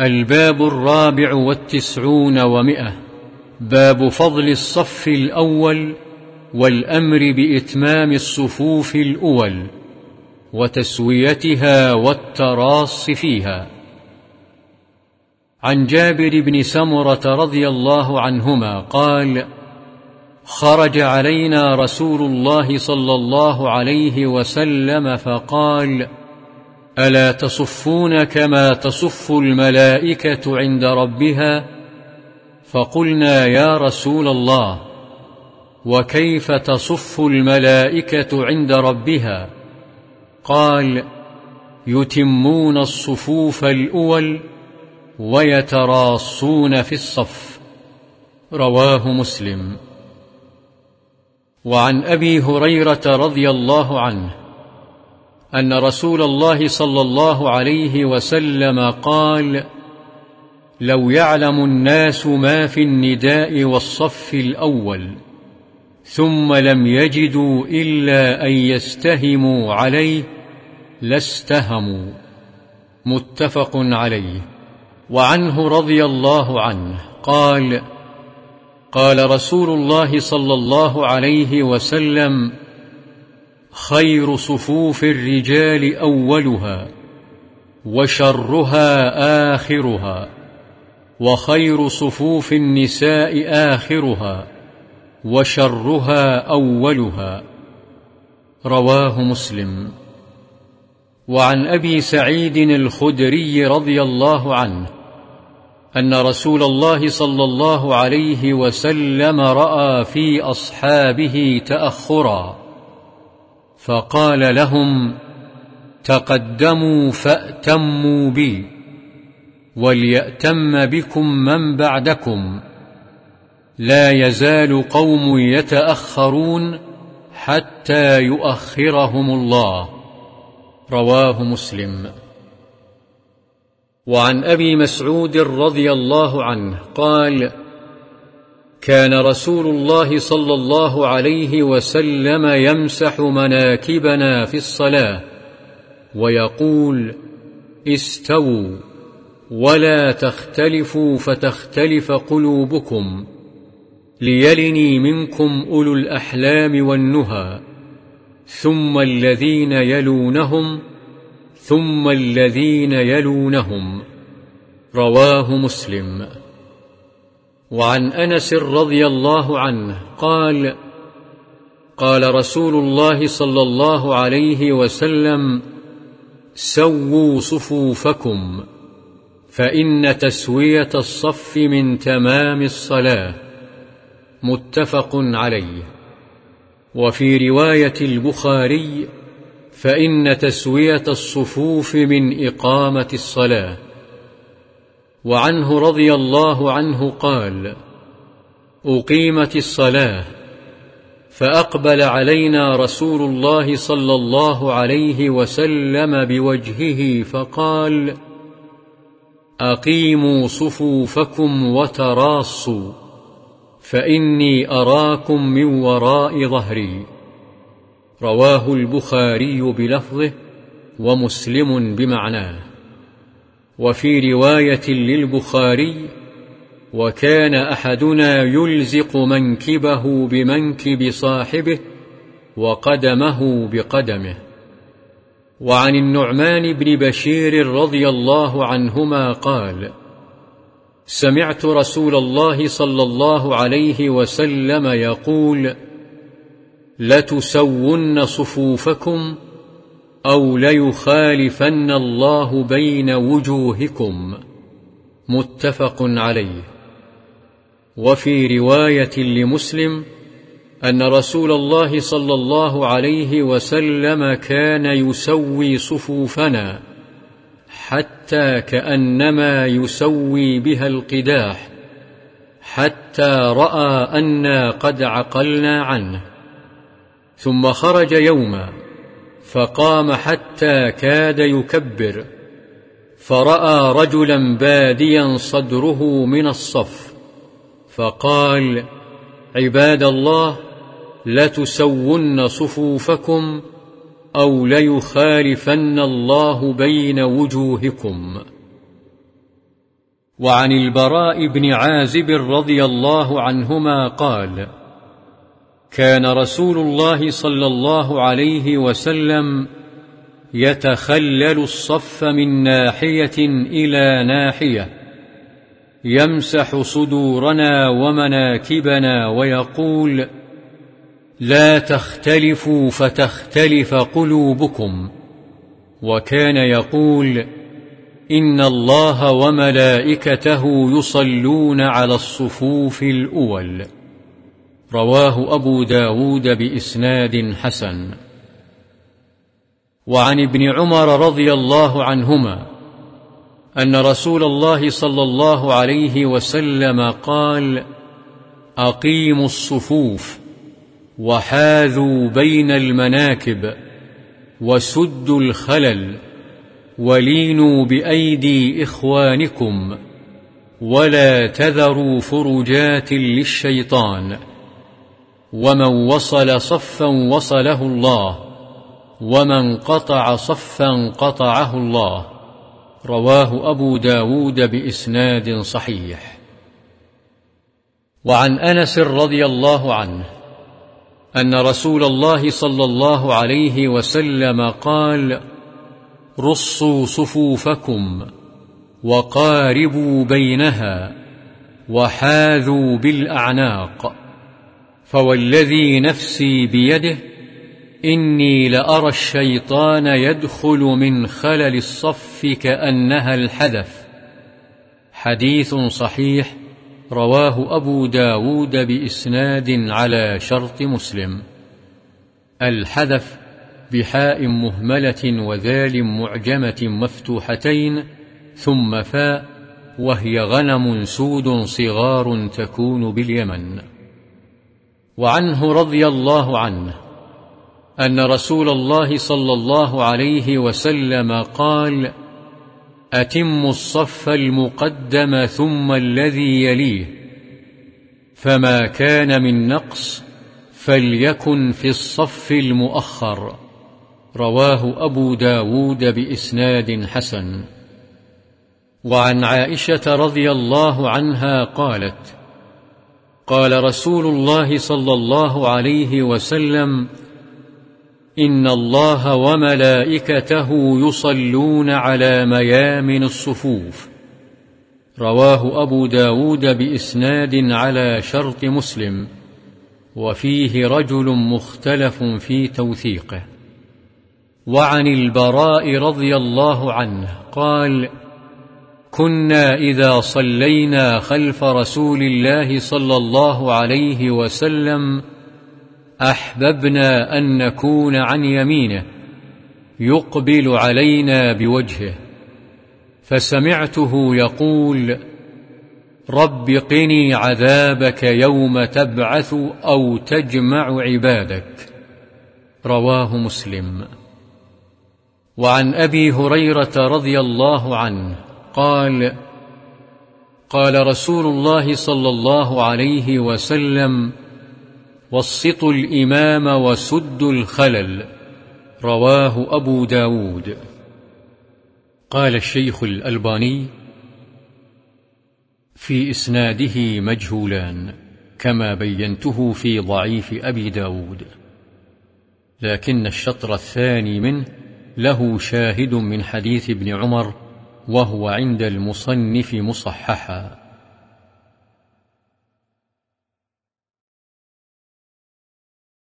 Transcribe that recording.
الباب الرابع والتسعون ومئة. باب فضل الصف الأول والأمر بإتمام الصفوف الأول وتسويتها والتراص فيها. عن جابر بن سمرة رضي الله عنهما قال خرج علينا رسول الله صلى الله عليه وسلم فقال ألا تصفون كما تصف الملائكة عند ربها؟ فقلنا يا رسول الله وكيف تصف الملائكة عند ربها؟ قال يتمون الصفوف الأول ويتراصون في الصف. رواه مسلم. وعن أبي هريرة رضي الله عنه أن رسول الله صلى الله عليه وسلم قال لو يعلم الناس ما في النداء والصف الأول ثم لم يجدوا إلا أن يستهموا عليه لاستهموا. متفق عليه. وعنه رضي الله عنه قال قال رسول الله صلى الله عليه وسلم خير صفوف الرجال أولها وشرها آخرها وخير صفوف النساء آخرها وشرها أولها رواه مسلم. وعن أبي سعيد الخدري رضي الله عنه أن رسول الله صلى الله عليه وسلم رأى في أصحابه تأخراً فقال لهم تقدموا فأتموا بي وليأتم بكم من بعدكم لا يزال قوم يتأخرون حتى يؤخرهم الله رواه مسلم وعن أبي مسعود رضي الله عنه قال كان رسول الله صلى الله عليه وسلم يمسح مناكبنا في الصلاة ويقول استووا ولا تختلفوا فتختلف قلوبكم ليلني منكم أولو الأحلام والنهى ثم الذين يلونهم ثم الذين يلونهم رواه مسلم. وعن أنس رضي الله عنه قال قال رسول الله صلى الله عليه وسلم سووا صفوفكم فإن تسوية الصف من تمام الصلاة متفق عليه. وفي رواية البخاري فإن تسوية الصفوف من إقامة الصلاة وعنه رضي الله عنه قال أقيمت الصلاة فأقبل علينا رسول الله صلى الله عليه وسلم بوجهه فقال أقيموا صفوفكم وتراصوا فإني أراكم من وراء ظهري. رواه البخاري بلفظه ومسلم بمعناه. وفي رواية للبخاري وكان أحدنا يلزق منكبه بمنكب صاحبه وقدمه بقدمه. وعن النعمان بن بشير رضي الله عنهما قال سمعت رسول الله صلى الله عليه وسلم يقول لتسون صفوفكم أو ليخالفن الله بين وجوهكم. متفق عليه. وفي رواية لمسلم أن رسول الله صلى الله عليه وسلم كان يسوي صفوفنا حتى كأنما يسوي بها القداح حتى رأى أنا قد عقلنا عنه. ثم خرج يوما فقام حتى كاد يكبر فرأى رجلا باديا صدره من الصف فقال عباد الله لتسون صفوفكم أو ليخالفن الله بين وجوهكم. وعن البراء بن عازب رضي الله عنهما قال كان رسول الله صلى الله عليه وسلم يتخلل الصف من ناحية إلى ناحية يمسح صدورنا ومناكبنا ويقول لا تختلفوا فتختلف قلوبكم. وكان يقول إن الله وملائكته يصلون على الصفوف الأول. رواه أبو داود بإسناد حسن. وعن ابن عمر رضي الله عنهما أن رسول الله صلى الله عليه وسلم قال أقيموا الصفوف وحاذوا بين المناكب وسدوا الخلل ولينوا بأيدي إخوانكم ولا تذروا فرجات للشيطان ومن وصل صفا وصله الله ومن قطع صفا قطعه الله رواه أبو داود بإسناد صحيح. وعن أنس رضي الله عنه أن رسول الله صلى الله عليه وسلم قال رصوا صفوفكم وقاربوا بينها وحاذوا بالأعناق. فوالذي نفسي بيده إني لأرى الشيطان يدخل من خلل الصف كأنها الحدث. حديث صحيح رواه أبو داود بإسناد على شرط مسلم. الحدث بحاء مهملة وذال معجمة مفتوحتين ثم فاء وهي غنم سود صغار تكون باليمن. وعنه رضي الله عنه أن رسول الله صلى الله عليه وسلم قال أتم الصف المقدم ثم الذي يليه فما كان من نقص فليكن في الصف المؤخر. رواه أبو داود بإسناد حسن. وعن عائشة رضي الله عنها قالت قال رسول الله صلى الله عليه وسلم إن الله وملائكته يصلون على ميامن الصفوف. رواه أبو داود بإسناد على شرط مسلم وفيه رجل مختلف في توثيقه. وعن البراء رضي الله عنه قال كنا إذا صلينا خلف رسول الله صلى الله عليه وسلم أحببنا أن نكون عن يمينه يقبل علينا بوجهه. فسمعته يقول رب قني عذابك يوم تبعث أو تجمع عبادك. رواه مسلم. وعن أبي هريرة رضي الله عنه قال قال رسول الله صلى الله عليه وسلم وسطوا الإمام وسدوا الخلل رواه أبو داود. قال الشيخ الألباني في إسناده مجهولان كما بينته في ضعيف أبي داود. لكن الشطر الثاني منه له شاهد من حديث ابن عمر وهو عند المصنف مصححا.